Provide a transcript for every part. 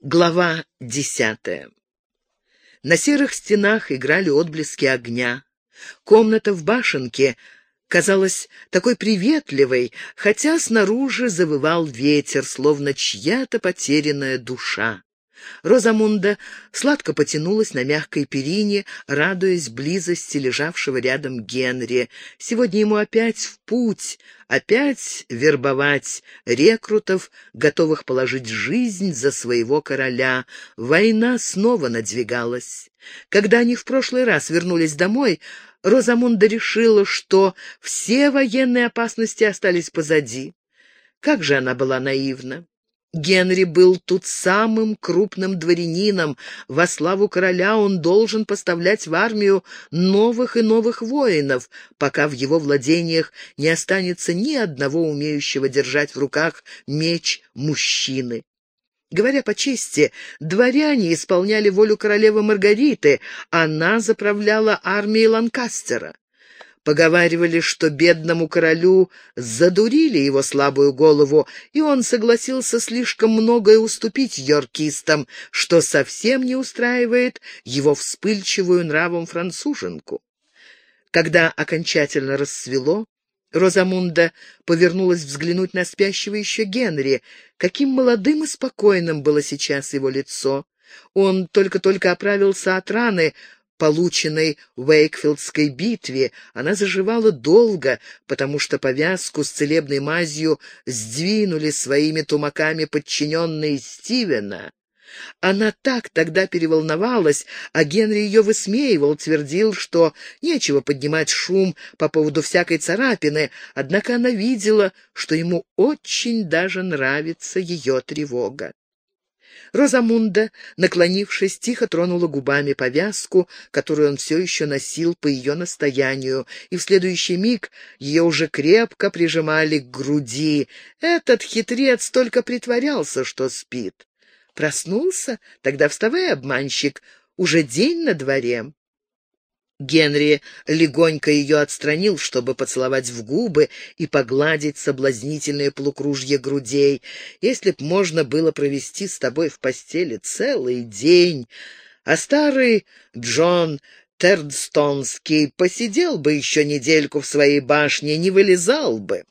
Глава десятая. На серых стенах играли отблески огня. Комната в башенке казалась такой приветливой, хотя снаружи завывал ветер, словно чья-то потерянная душа. Розамунда сладко потянулась на мягкой перине, радуясь близости лежавшего рядом Генри. Сегодня ему опять в путь, опять вербовать рекрутов, готовых положить жизнь за своего короля. Война снова надвигалась. Когда они в прошлый раз вернулись домой, Розамунда решила, что все военные опасности остались позади. Как же она была наивна! Генри был тут самым крупным дворянином. Во славу короля он должен поставлять в армию новых и новых воинов, пока в его владениях не останется ни одного умеющего держать в руках меч мужчины. Говоря по чести, дворяне исполняли волю королевы Маргариты, она заправляла армией Ланкастера. Поговаривали, что бедному королю задурили его слабую голову, и он согласился слишком многое уступить йоркистам, что совсем не устраивает его вспыльчивую нравом француженку. Когда окончательно рассвело, Розамунда повернулась взглянуть на спящего еще Генри. Каким молодым и спокойным было сейчас его лицо. Он только-только оправился от раны, полученной в Уэйкфилдской битве, она заживала долго, потому что повязку с целебной мазью сдвинули своими тумаками подчиненные Стивена. Она так тогда переволновалась, а Генри ее высмеивал, твердил, что нечего поднимать шум по поводу всякой царапины, однако она видела, что ему очень даже нравится ее тревога. Розамунда, наклонившись, тихо тронула губами повязку, которую он все еще носил по ее настоянию, и в следующий миг ее уже крепко прижимали к груди. Этот хитрец только притворялся, что спит. Проснулся? Тогда вставай, обманщик, уже день на дворе. Генри легонько ее отстранил, чтобы поцеловать в губы и погладить соблазнительные полукружья грудей. Если б можно было провести с тобой в постели целый день, а старый Джон Тердстонский посидел бы еще недельку в своей башне, не вылезал бы.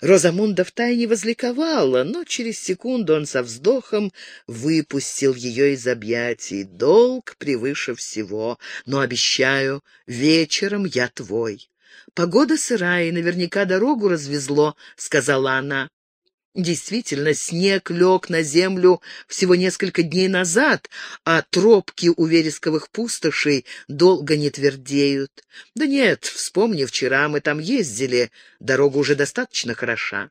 Розамунда втайне возликовала, но через секунду он со вздохом выпустил ее из объятий. «Долг превыше всего, но обещаю, вечером я твой». «Погода сырая, и наверняка дорогу развезло», — сказала она. Действительно, снег лег на землю всего несколько дней назад, а тропки у вересковых пустошей долго не твердеют. Да нет, вспомни, вчера мы там ездили, дорога уже достаточно хороша.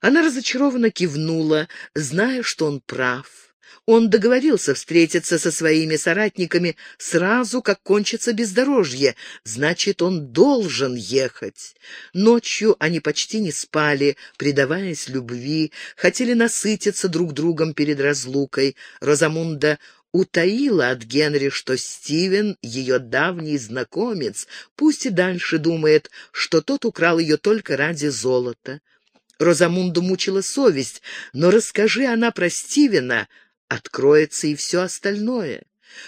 Она разочарованно кивнула, зная, что он прав. Он договорился встретиться со своими соратниками сразу, как кончится бездорожье. Значит, он должен ехать. Ночью они почти не спали, предаваясь любви, хотели насытиться друг другом перед разлукой. Розамунда утаила от Генри, что Стивен — ее давний знакомец, пусть и дальше думает, что тот украл ее только ради золота. Розамунду мучила совесть, но расскажи она про Стивена, откроется и все остальное.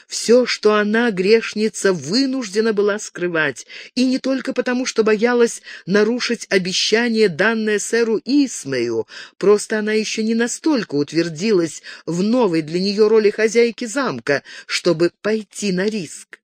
Все, что она, грешница, вынуждена была скрывать, и не только потому, что боялась нарушить обещание, данное сэру Исмею, просто она еще не настолько утвердилась в новой для нее роли хозяйки замка, чтобы пойти на риск.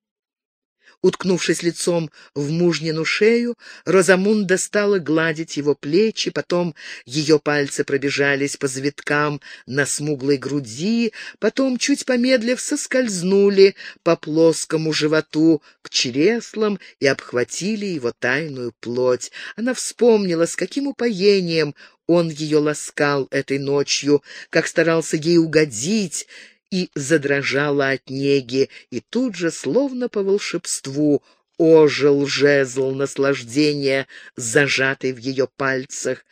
Уткнувшись лицом в мужнину шею, Розамунда стала гладить его плечи, потом ее пальцы пробежались по завиткам на смуглой груди, потом, чуть помедлив, соскользнули по плоскому животу к чреслам и обхватили его тайную плоть. Она вспомнила, с каким упоением он ее ласкал этой ночью, как старался ей угодить, и задрожала от неги, и тут же, словно по волшебству, ожил жезл наслаждения, зажатый в ее пальцах.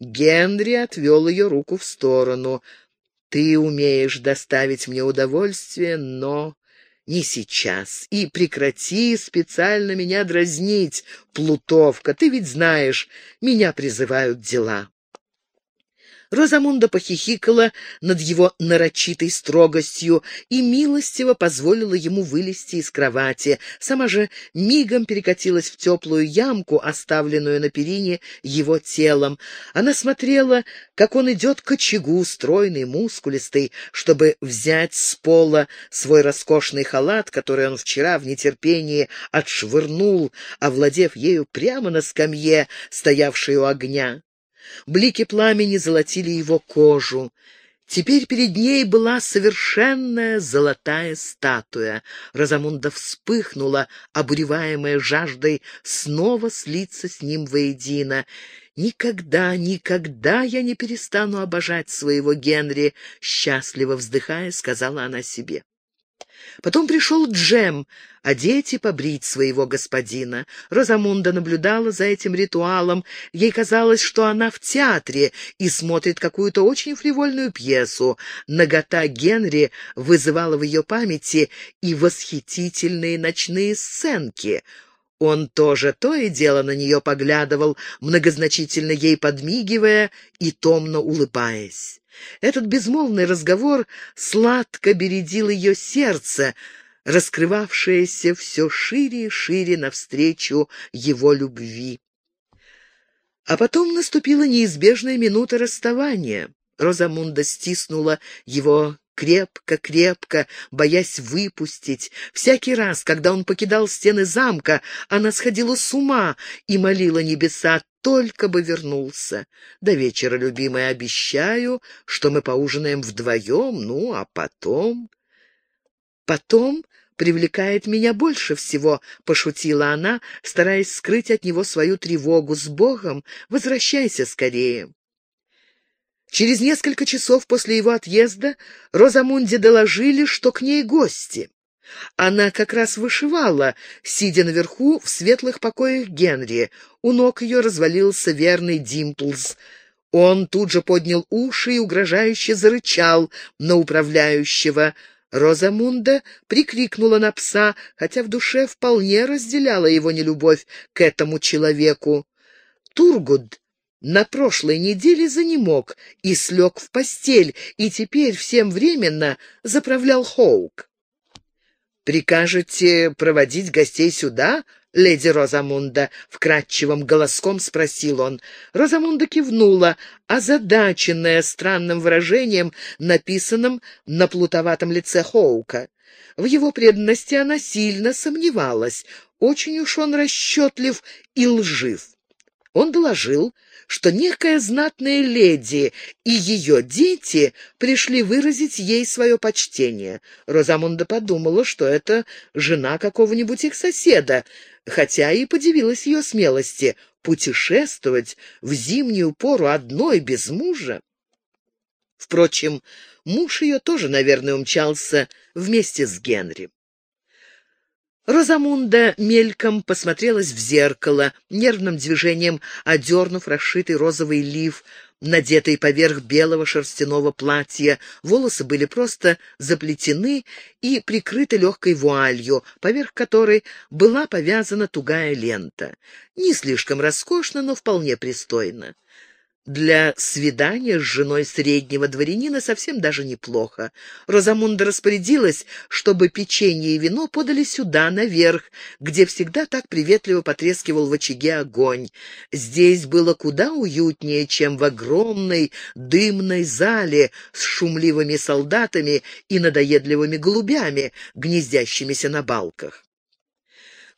Генри отвел ее руку в сторону. «Ты умеешь доставить мне удовольствие, но не сейчас. И прекрати специально меня дразнить, Плутовка. Ты ведь знаешь, меня призывают дела». Розамунда похихикала над его нарочитой строгостью и милостиво позволила ему вылезти из кровати. Сама же мигом перекатилась в теплую ямку, оставленную на перине его телом. Она смотрела, как он идет к очагу, стройный, мускулистый, чтобы взять с пола свой роскошный халат, который он вчера в нетерпении отшвырнул, овладев ею прямо на скамье, стоявшей у огня. Блики пламени золотили его кожу. Теперь перед ней была совершенная золотая статуя. Розамунда вспыхнула, обуреваемая жаждой снова слиться с ним воедино. «Никогда, никогда я не перестану обожать своего Генри», — счастливо вздыхая, сказала она себе. Потом пришел Джем, одеть и побрить своего господина. Розамунда наблюдала за этим ритуалом. Ей казалось, что она в театре и смотрит какую-то очень фривольную пьесу. Нагота Генри вызывала в ее памяти и восхитительные ночные сценки — он тоже то и дело на нее поглядывал, многозначительно ей подмигивая и томно улыбаясь. Этот безмолвный разговор сладко бередил ее сердце, раскрывавшееся все шире и шире навстречу его любви. А потом наступила неизбежная минута расставания. Розамунда стиснула его крепко-крепко, боясь выпустить. Всякий раз, когда он покидал стены замка, она сходила с ума и молила небеса, только бы вернулся. До вечера, любимая, обещаю, что мы поужинаем вдвоем, ну, а потом... Потом привлекает меня больше всего», — пошутила она, стараясь скрыть от него свою тревогу. «С Богом! Возвращайся скорее!» Через несколько часов после его отъезда Розамунде доложили, что к ней гости. Она как раз вышивала, сидя наверху в светлых покоях Генри. У ног ее развалился верный Димплз. Он тут же поднял уши и угрожающе зарычал на управляющего. Розамунда прикрикнула на пса, хотя в душе вполне разделяла его нелюбовь к этому человеку. Тургуд на прошлой неделе занемог и слег в постель, и теперь всем временно заправлял Хоук. «Прикажете проводить гостей сюда?» леди Розамунда?» — вкрадчивым голоском спросил он. Розамунда кивнула, озадаченная странным выражением, написанным на плутоватом лице Хоука. В его преданности она сильно сомневалась. Очень уж он расчетлив и лжив. Он доложил, что некая знатная леди и ее дети пришли выразить ей свое почтение. Розамунда подумала, что это жена какого-нибудь их соседа, хотя и подивилась ее смелости путешествовать в зимнюю пору одной без мужа. Впрочем, муж ее тоже, наверное, умчался вместе с Генри. Розамунда мельком посмотрелась в зеркало, нервным движением одернув расшитый розовый лиф, надетый поверх белого шерстяного платья. Волосы были просто заплетены и прикрыты легкой вуалью, поверх которой была повязана тугая лента. Не слишком роскошно, но вполне пристойно. Для свидания с женой среднего дворянина совсем даже неплохо. Розамунда распорядилась, чтобы печенье и вино подали сюда, наверх, где всегда так приветливо потрескивал в очаге огонь. Здесь было куда уютнее, чем в огромной дымной зале с шумливыми солдатами и надоедливыми голубями, гнездящимися на балках.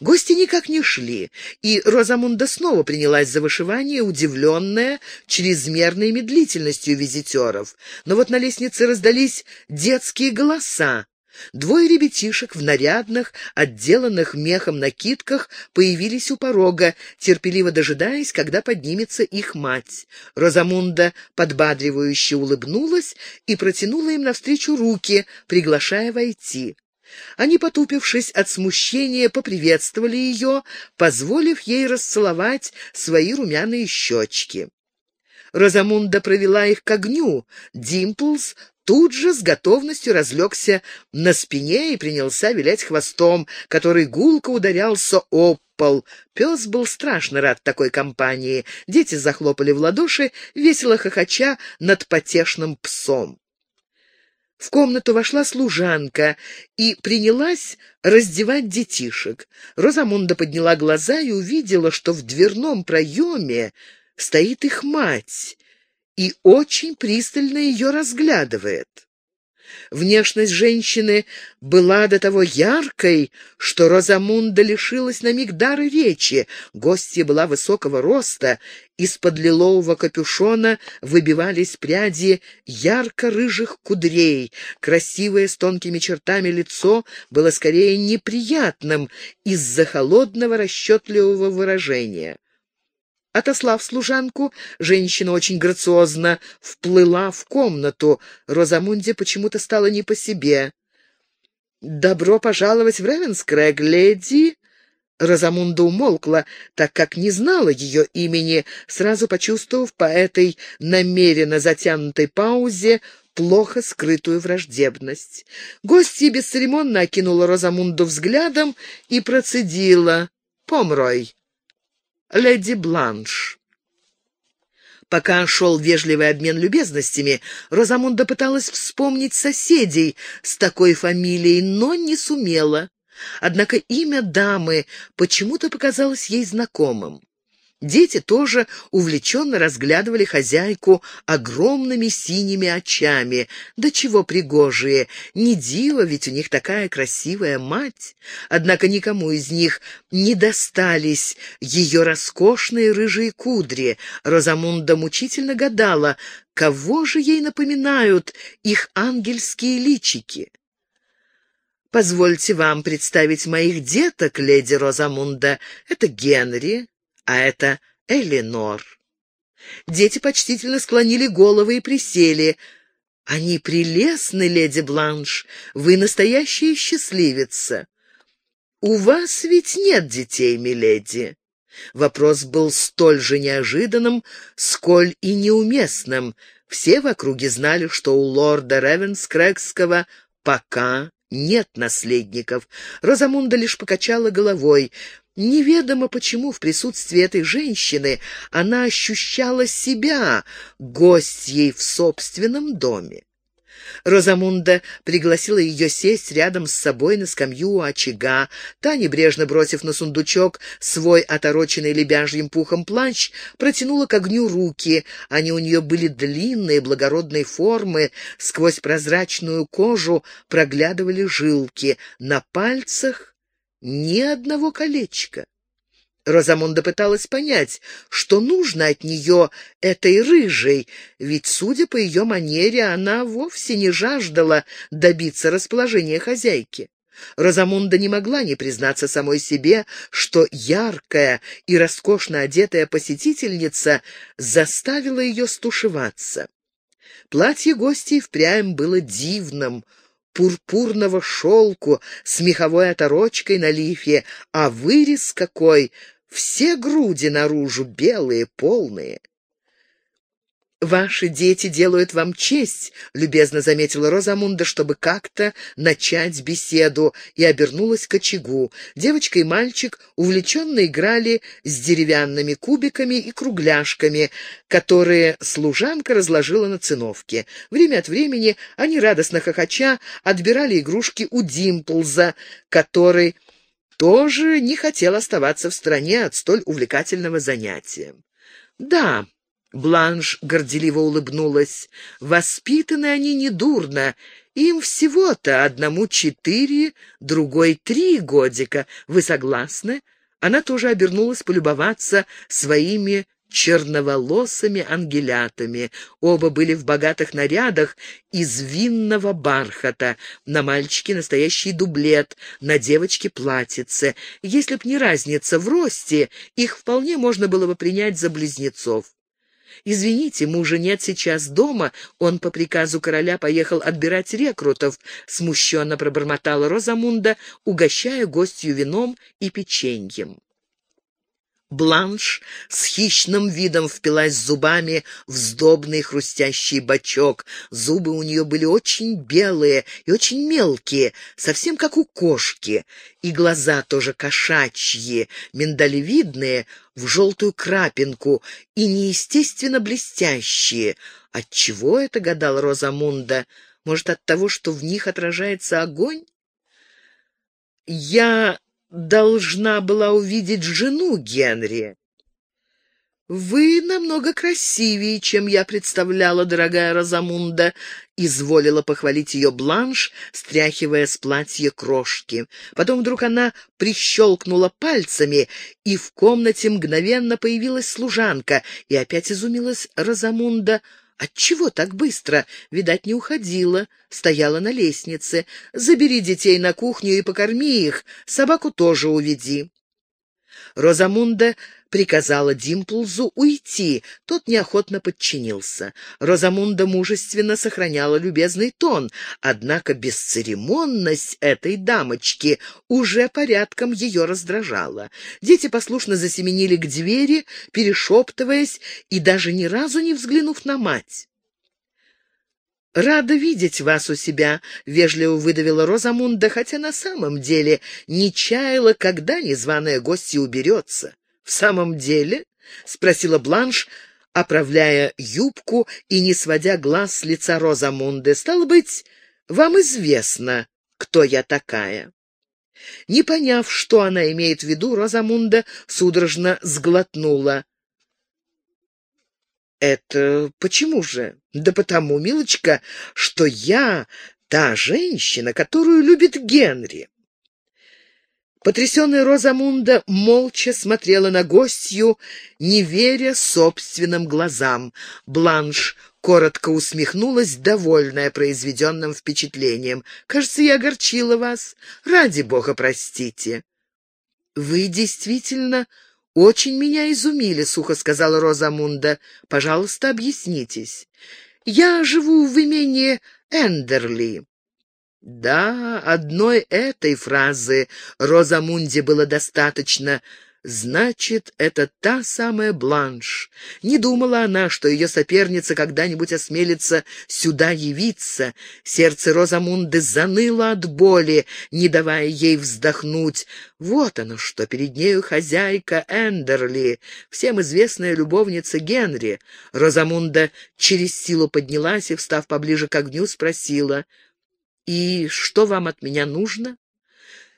Гости никак не шли, и Розамунда снова принялась за вышивание, удивленная чрезмерной медлительностью визитеров. Но вот на лестнице раздались детские голоса. Двое ребятишек в нарядных, отделанных мехом накидках появились у порога, терпеливо дожидаясь, когда поднимется их мать. Розамунда подбадривающе улыбнулась и протянула им навстречу руки, приглашая войти. Они, потупившись от смущения, поприветствовали ее, позволив ей расцеловать свои румяные щечки. Розамунда провела их к огню. Димплс тут же с готовностью разлегся на спине и принялся вилять хвостом, который гулко ударялся о пол. Пес был страшно рад такой компании. Дети захлопали в ладоши, весело хохоча над потешным псом. В комнату вошла служанка и принялась раздевать детишек. Розамунда подняла глаза и увидела, что в дверном проеме стоит их мать и очень пристально ее разглядывает. Внешность женщины была до того яркой, что Розамунда лишилась на миг дара речи. Гостья была высокого роста, из-под лилового капюшона выбивались пряди ярко-рыжих кудрей. Красивое с тонкими чертами лицо было скорее неприятным из-за холодного расчетливого выражения. Отослав служанку, женщина очень грациозно вплыла в комнату. Розамунде почему-то стало не по себе. «Добро пожаловать в Ревенскрэг, леди!» Розамунда умолкла, так как не знала ее имени, сразу почувствовав по этой намеренно затянутой паузе плохо скрытую враждебность. Гостья бесцеремонно окинула Розамунду взглядом и процедила «Помрой» леди Бланш. Пока шел вежливый обмен любезностями, Розамунда пыталась вспомнить соседей с такой фамилией, но не сумела. Однако имя дамы почему-то показалось ей знакомым. Дети тоже увлеченно разглядывали хозяйку огромными синими очами. Да чего пригожие! Не диво, ведь у них такая красивая мать. Однако никому из них не достались ее роскошные рыжие кудри. Розамунда мучительно гадала, кого же ей напоминают их ангельские личики. «Позвольте вам представить моих деток, леди Розамунда. Это Генри, а это Эленор. Дети почтительно склонили головы и присели. «Они прелестны, леди Бланш, вы настоящая счастливица». «У вас ведь нет детей, миледи?» Вопрос был столь же неожиданным, сколь и неуместным. Все в округе знали, что у лорда Ревенскрэгского пока нет наследников. Розамунда лишь покачала головой. Неведомо почему в присутствии этой женщины она ощущала себя гостьей в собственном доме. Розамунда пригласила ее сесть рядом с собой на скамью у очага. Та, небрежно бросив на сундучок свой отороченный лебяжьим пухом плащ, протянула к огню руки. Они у нее были длинные, благородной формы, сквозь прозрачную кожу проглядывали жилки. На пальцах ни одного колечка. Розамонда пыталась понять, что нужно от нее этой рыжей, ведь, судя по ее манере, она вовсе не жаждала добиться расположения хозяйки. Розамунда не могла не признаться самой себе, что яркая и роскошно одетая посетительница заставила ее стушеваться. Платье гостей впрямь было дивным — пурпурного шелку с меховой оторочкой на лифе, а вырез какой! Все груди наружу белые, полные. «Ваши дети делают вам честь», — любезно заметила Розамунда, чтобы как-то начать беседу, и обернулась к очагу. Девочка и мальчик увлеченно играли с деревянными кубиками и кругляшками, которые служанка разложила на циновке. Время от времени они, радостно хохоча, отбирали игрушки у Димплза, который тоже не хотел оставаться в стране от столь увлекательного занятия. «Да», Бланш горделиво улыбнулась. «Воспитаны они недурно. Им всего-то одному четыре, другой три годика. Вы согласны?» Она тоже обернулась полюбоваться своими черноволосыми ангелятами. Оба были в богатых нарядах из винного бархата. На мальчике настоящий дублет, на девочке платьице. Если б не разница в росте, их вполне можно было бы принять за близнецов. «Извините, мужа нет сейчас дома, он по приказу короля поехал отбирать рекрутов», — смущенно пробормотала Розамунда, угощая гостью вином и печеньем. Бланш с хищным видом впилась зубами в сдобный хрустящий бочок. Зубы у нее были очень белые и очень мелкие, совсем как у кошки, и глаза тоже кошачьи, миндалевидные, в желтую крапинку и неестественно блестящие. Отчего это, гадал Розамунда? Может, от того, что в них отражается огонь? «Я должна была увидеть жену Генри. «Вы намного красивее, чем я представляла, дорогая Розамунда», — изволила похвалить ее Бланш, стряхивая с платья крошки. Потом вдруг она прищелкнула пальцами, и в комнате мгновенно появилась служанка, и опять изумилась Розамунда — Отчего так быстро? Видать, не уходила. Стояла на лестнице. Забери детей на кухню и покорми их. Собаку тоже уведи. Розамунда приказала Димплзу уйти, тот неохотно подчинился. Розамунда мужественно сохраняла любезный тон, однако бесцеремонность этой дамочки уже порядком ее раздражала. Дети послушно засеменили к двери, перешептываясь и даже ни разу не взглянув на мать. «Рада видеть вас у себя», — вежливо выдавила Розамунда, хотя на самом деле не чаяла, когда незваная гостья уберется. «В самом деле?» — спросила Бланш, оправляя юбку и не сводя глаз с лица Розамунды. «Стало быть, вам известно, кто я такая». Не поняв, что она имеет в виду, Розамунда судорожно сглотнула. «Это почему же?» «Да потому, милочка, что я та женщина, которую любит Генри». Потрясенная Розамунда молча смотрела на гостью, не веря собственным глазам. Бланш коротко усмехнулась, довольная произведенным впечатлением. «Кажется, я огорчила вас. Ради бога, простите». «Вы действительно «Очень меня изумили», — сухо сказала Розамунда. «Пожалуйста, объяснитесь. Я живу в имении Эндерли». Да, одной этой фразы Розамунде было достаточно — Значит, это та самая Бланш. Не думала она, что ее соперница когда-нибудь осмелится сюда явиться. Сердце Розамунды заныло от боли, не давая ей вздохнуть. Вот оно что, перед нею хозяйка Эндерли, всем известная любовница Генри. Розамунда через силу поднялась и, встав поближе к огню, спросила, «И что вам от меня нужно?»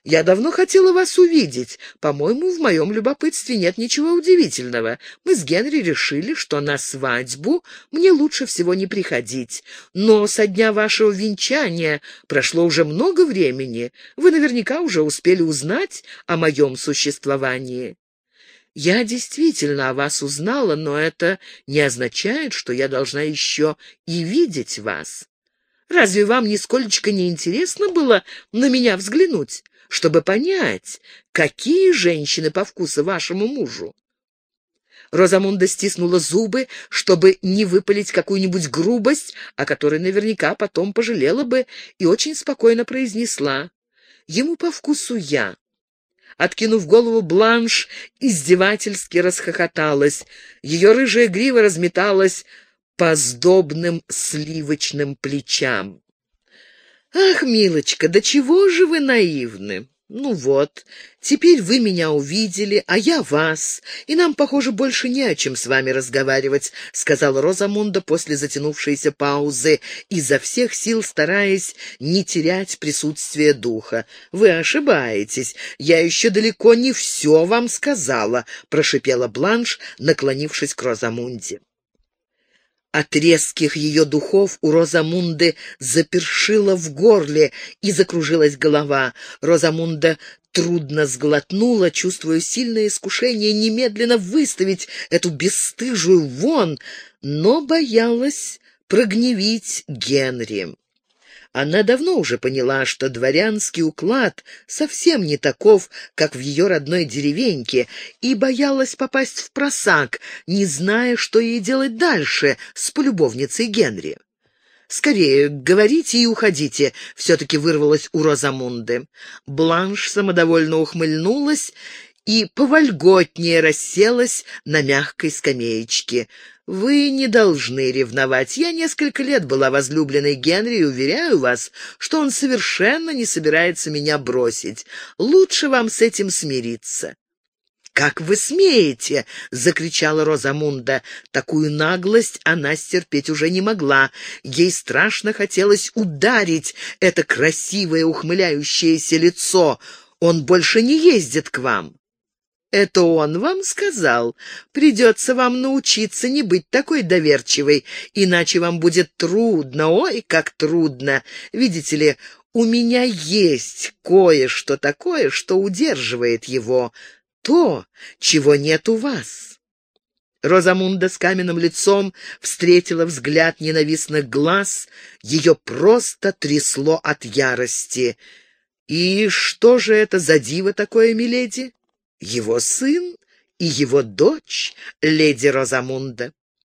Я давно хотела вас увидеть. По-моему, в моем любопытстве нет ничего удивительного. Мы с Генри решили, что на свадьбу мне лучше всего не приходить. Но со дня вашего венчания прошло уже много времени. Вы наверняка уже успели узнать о моем существовании. Я действительно о вас узнала, но это не означает, что я должна еще и видеть вас. Разве вам нисколечко не интересно было на меня взглянуть? Чтобы понять, какие женщины по вкусу вашему мужу. Розамунда стиснула зубы, чтобы не выпалить какую-нибудь грубость, о которой наверняка потом пожалела бы, и очень спокойно произнесла. «Ему по вкусу я». Откинув голову, Бланш издевательски расхохоталась. Ее рыжая грива разметалась по сдобным сливочным плечам. «Ах, милочка, да чего же вы наивны!» «Ну вот, теперь вы меня увидели, а я вас, и нам, похоже, больше не о чем с вами разговаривать», — сказала Розамунда после затянувшейся паузы, изо всех сил стараясь не терять присутствие духа. «Вы ошибаетесь. Я еще далеко не все вам сказала», — прошипела Бланш, наклонившись к Розамунде. От резких ее духов у Розамунды запершило в горле и закружилась голова. Розамунда трудно сглотнула, чувствуя сильное искушение немедленно выставить эту бесстыжую вон, но боялась прогневить Генри. Она давно уже поняла, что дворянский уклад совсем не таков, как в ее родной деревеньке, и боялась попасть в просак, не зная, что ей делать дальше с полюбовницей Генри. «Скорее, говорите и уходите», — все-таки вырвалось у Розамунды. Бланш самодовольно ухмыльнулась и повольготнее расселась на мягкой скамеечке. «Вы не должны ревновать. Я несколько лет была возлюбленной Генри и уверяю вас, что он совершенно не собирается меня бросить. Лучше вам с этим смириться». «Как вы смеете?» — закричала Розамунда. Такую наглость она стерпеть уже не могла. Ей страшно хотелось ударить это красивое ухмыляющееся лицо. «Он больше не ездит к вам». «Это он вам сказал. Придется вам научиться не быть такой доверчивой, иначе вам будет трудно, ой, как трудно. Видите ли, у меня есть кое-что такое, что удерживает его» то, чего нет у вас». Розамунда с каменным лицом встретила взгляд ненавистных глаз, ее просто трясло от ярости. «И что же это за диво такое, миледи? Его сын и его дочь, леди Розамунда».